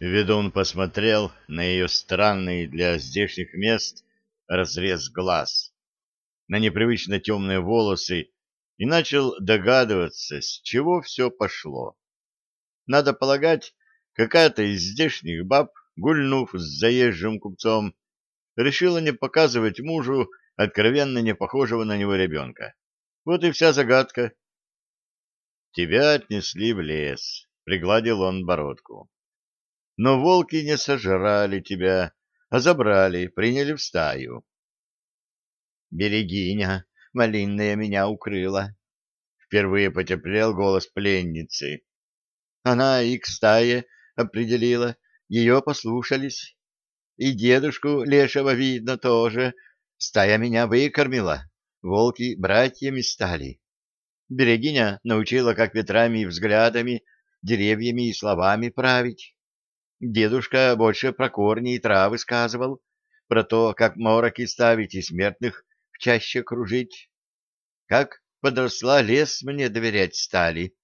Ведун посмотрел на ее странный для здешних мест разрез глаз, на непривычно темные волосы и начал догадываться, с чего все пошло. Надо полагать, какая-то из здешних баб, гульнув с заезжим купцом, решила не показывать мужу откровенно не похожего на него ребенка. Вот и вся загадка. Тебя отнесли в лес, — пригладил он бородку. Но волки не сожрали тебя, а забрали, приняли в стаю. Берегиня малинная меня укрыла. Впервые потеплел голос пленницы. Она и к стае определила, ее послушались. И дедушку лешего видно тоже. Стая меня выкормила, волки братьями стали. Берегиня научила, как ветрами и взглядами, деревьями и словами править. Дедушка больше про корни и травы сказывал, про то, как мороки ставить и смертных чаще кружить. Как подросла, лес мне доверять стали.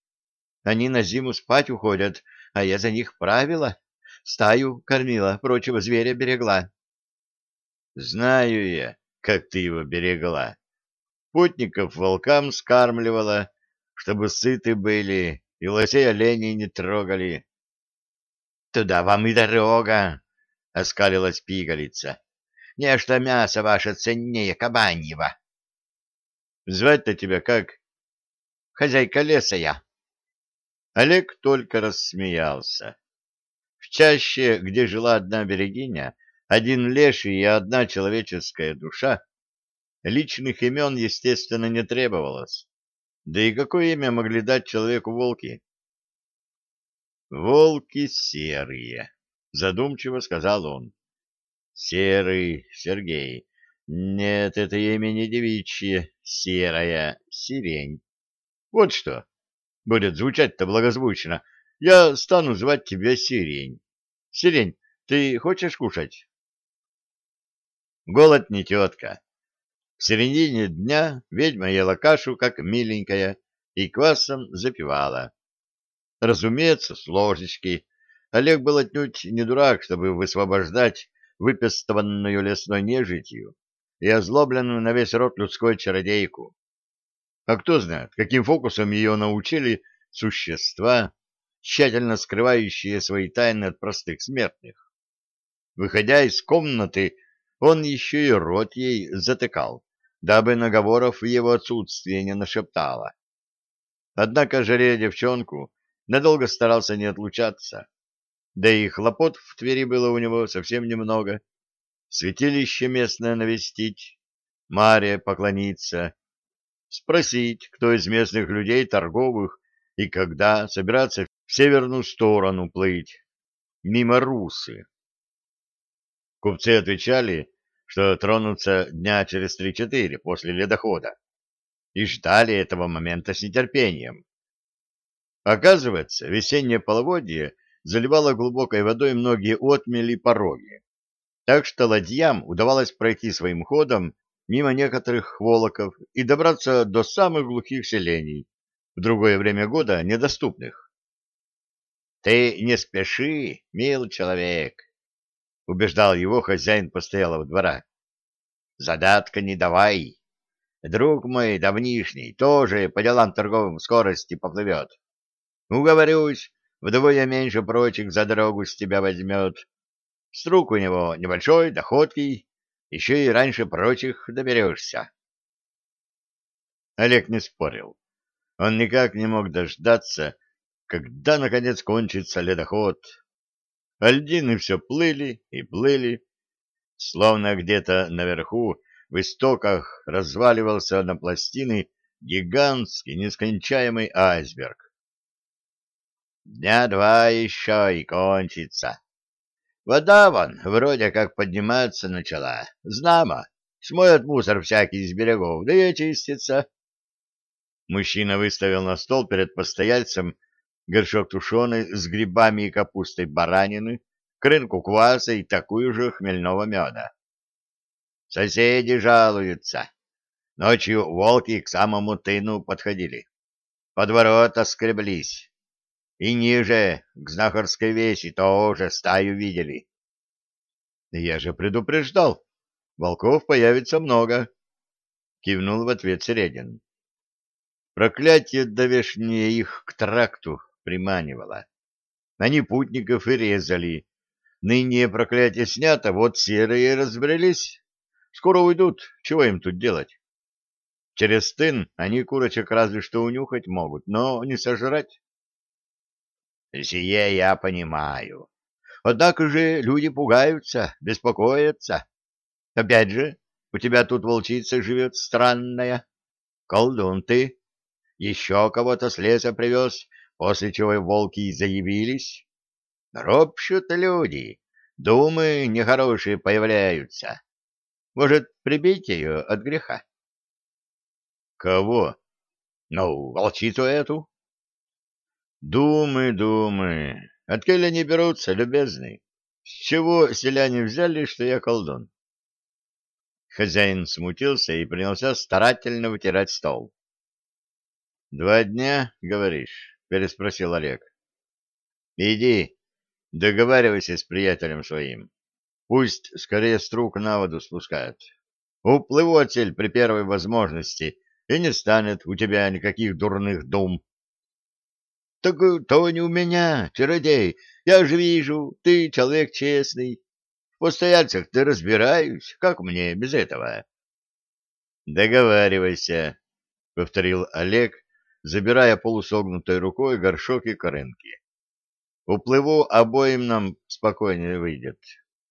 Они на зиму спать уходят, а я за них правила. Стаю кормила, прочего зверя берегла. Знаю я, как ты его берегла. Путников волкам скармливала, чтобы сыты были и лосей оленей не трогали. — Туда вам и дорога, — оскалилась пигалица. Нечто мясо ваше ценнее кабаньего. Звать-то тебя как? Хозяйка леса я. Олег только рассмеялся. В чаще, где жила одна берегиня, один леший и одна человеческая душа, личных имен, естественно, не требовалось. Да и какое имя могли дать человеку волки? «Волки серые», — задумчиво сказал он. Серый Сергей. Нет, это имя не девичье, серая, сирень. Вот что. Будет звучать-то благозвучно. Я стану звать тебя Сирень. Сирень, ты хочешь кушать? Голод не тетка. В середине дня ведьма ела кашу, как миленькая, и квасом запивала. Разумеется, с ложечки. Олег был отнюдь не дурак, чтобы высвобождать выпестованную лесной нежитью и озлобленную на весь рот людской чародейку. А кто знает, каким фокусом ее научили существа, тщательно скрывающие свои тайны от простых смертных. Выходя из комнаты, он еще и рот ей затыкал, дабы наговоров в его отсутствие не нашептала. Однако, жарея девчонку, надолго старался не отлучаться. Да и хлопот в Твери было у него совсем немного. Святилище местное навестить, Маре поклониться, спросить, кто из местных людей торговых и когда собираться в северную сторону плыть, мимо Русы. Купцы отвечали, что тронутся дня через три-четыре после ледохода, и ждали этого момента с нетерпением. Оказывается, весеннее половодье заливала глубокой водой многие отмели пороги. Так что ладьям удавалось пройти своим ходом мимо некоторых волоков и добраться до самых глухих селений, в другое время года недоступных. «Ты не спеши, мил человек», — убеждал его хозяин постоялого двора. «Задатка не давай. Друг мой давнишний тоже по делам торговым скорости поплывет. Уговорюсь, вдвое меньше прочих за дорогу с тебя возьмет. Струк у него небольшой, доходкий, еще и раньше прочих доберешься. Олег не спорил. Он никак не мог дождаться, когда, наконец, кончится ледоход. Альдины все плыли и плыли, словно где-то наверху, в истоках, разваливался на пластины гигантский, нескончаемый айсберг. Дня два еще и кончится. Вода вон вроде как подниматься начала. Знамо, смоет мусор всякий из берегов, да и очистится. Мужчина выставил на стол перед постояльцем горшок тушеной с грибами и капустой баранины, крынку кваса и такую же хмельного меда. Соседи жалуются. Ночью волки к самому тыну подходили. Под ворота скреблись. И ниже, к знахарской веси, тоже стаю видели. Я же предупреждал. Волков появится много. Кивнул в ответ Середин. Проклятие давешнее их к тракту приманивало. Они путников и резали. Ныне проклятие снято, вот серые разбрелись. Скоро уйдут, чего им тут делать? Через тын они курочек разве что унюхать могут, но не сожрать. Сие я понимаю. Однако же люди пугаются, беспокоятся. Опять же, у тебя тут волчица живет странная. Колдун ты. Еще кого-то с леса привез, после чего волки заявились. Ропщут люди, думы нехорошие появляются. Может, прибить ее от греха? Кого? Ну, волчицу эту. Думы, думы. Откуда они берутся, любезный? С чего селяне взяли, что я колдун? Хозяин смутился и принялся старательно вытирать стол. «Два дня, говоришь?» — переспросил Олег. «Иди, договаривайся с приятелем своим. Пусть скорее струк на воду спускает. Уплыву отсель при первой возможности, и не станет у тебя никаких дурных дум. — Так то не у меня, чародей. Я же вижу, ты человек честный. В постояльцах ты разбираюсь. Как мне без этого? — Договаривайся, — повторил Олег, забирая полусогнутой рукой горшок и корынки. — Уплыву, обоим нам спокойнее выйдет.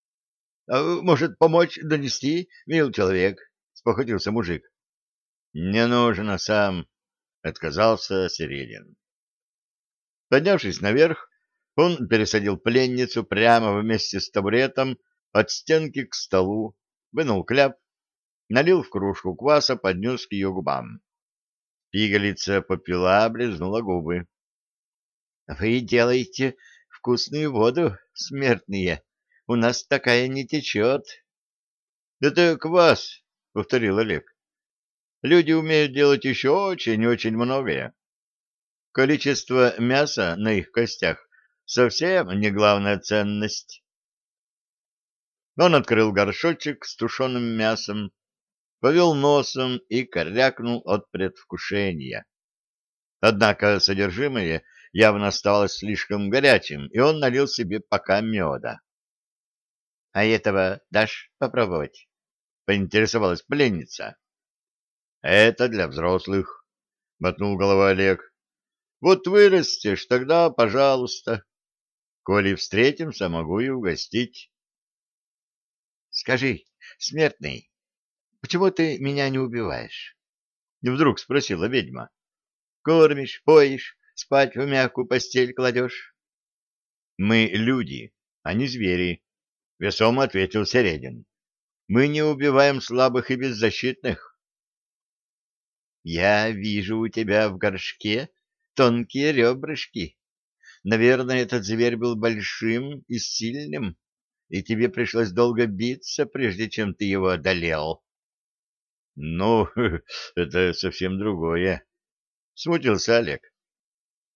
— а Может, помочь донести, мил человек? — спохватился мужик. Не нужно сам, отказался Середин. Поднявшись наверх, он пересадил пленницу прямо вместе с табуретом от стенки к столу, вынул кляп, налил в кружку кваса, поднес к ее губам. Пигалица попила, облизнула губы. — Вы делаете вкусную воду, смертные. У нас такая не течет. — Это квас, — повторил Олег. Люди умеют делать еще очень-очень многое. Количество мяса на их костях совсем не главная ценность. Он открыл горшочек с тушеным мясом, повел носом и корякнул от предвкушения. Однако содержимое явно оставалось слишком горячим, и он налил себе пока меда. — А этого дашь попробовать? — поинтересовалась пленница. Это для взрослых, — мотнул головой Олег. Вот вырастешь, тогда пожалуйста. Коли встретимся, могу и угостить. Скажи, смертный, почему ты меня не убиваешь? Вдруг спросила ведьма. Кормишь, поишь, спать в мягкую постель кладешь? Мы люди, а не звери, — весомо ответил Середин. Мы не убиваем слабых и беззащитных. Я вижу у тебя в горшке тонкие ребрышки. Наверное, этот зверь был большим и сильным, и тебе пришлось долго биться, прежде чем ты его одолел. — Ну, это совсем другое, — смутился Олег.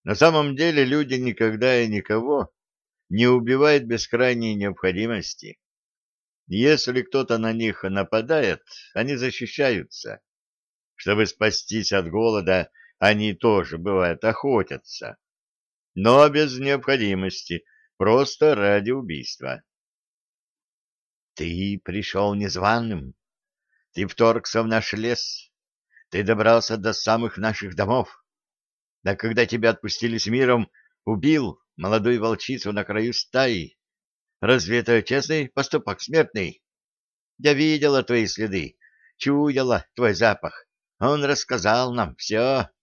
На самом деле люди никогда и никого не убивают без крайней необходимости. Если кто-то на них нападает, они защищаются. Чтобы спастись от голода, они тоже, бывает, охотятся. Но без необходимости, просто ради убийства. Ты пришел незваным. Ты вторгся в наш лес. Ты добрался до самых наших домов. Да когда тебя отпустили с миром, убил молодую волчицу на краю стаи. Разве это честный поступок смертный? Я видела твои следы, чуяла твой запах. Он рассказал нам все. —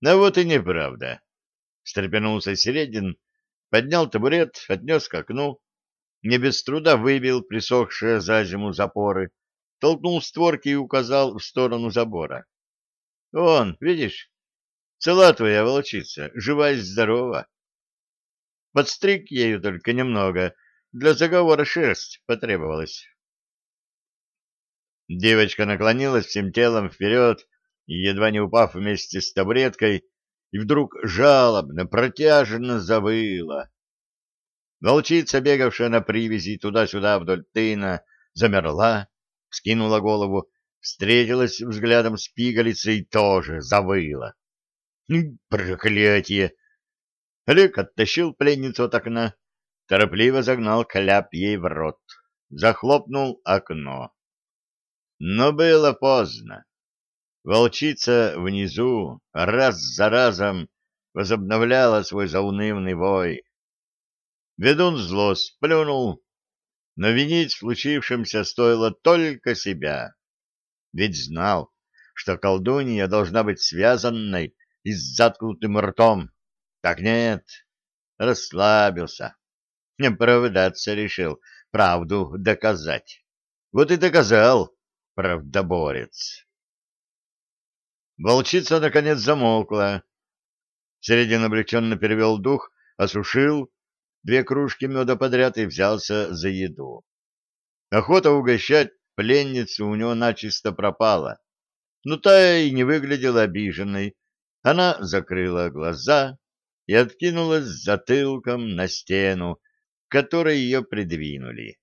Ну вот и неправда. Встрепенулся Середин, поднял табурет, отнес к окну, не без труда выбил присохшие за зиму запоры, толкнул створки и указал в сторону забора. — Вон, видишь, цела твоя волчица, жива и здорова. Подстриг ею только немного, для заговора шерсть потребовалась. Девочка наклонилась всем телом вперед едва не упав вместе с табуреткой, и вдруг жалобно, протяжно завыла. Волчица, бегавшая на привязи туда-сюда вдоль тына, замерла, скинула голову, встретилась взглядом с пигалицей и тоже завыла. Проклятие! Олег оттащил пленницу от окна, торопливо загнал кляп ей в рот, захлопнул окно. Но было поздно. Волчица внизу раз за разом возобновляла свой заунывный вой. Ведун зло сплюнул, но винить в случившемся стоило только себя. Ведь знал, что колдунья должна быть связанной и с заткнутым ртом. Так нет, расслабился. Не оправдаться решил, правду доказать. Вот и доказал правдоборец. Волчица, наконец, замолкла. Середин облегченно перевел дух, осушил две кружки меда подряд и взялся за еду. Охота угощать пленницу у него начисто пропала, но та и не выглядела обиженной. Она закрыла глаза и откинулась затылком на стену, к которой ее придвинули.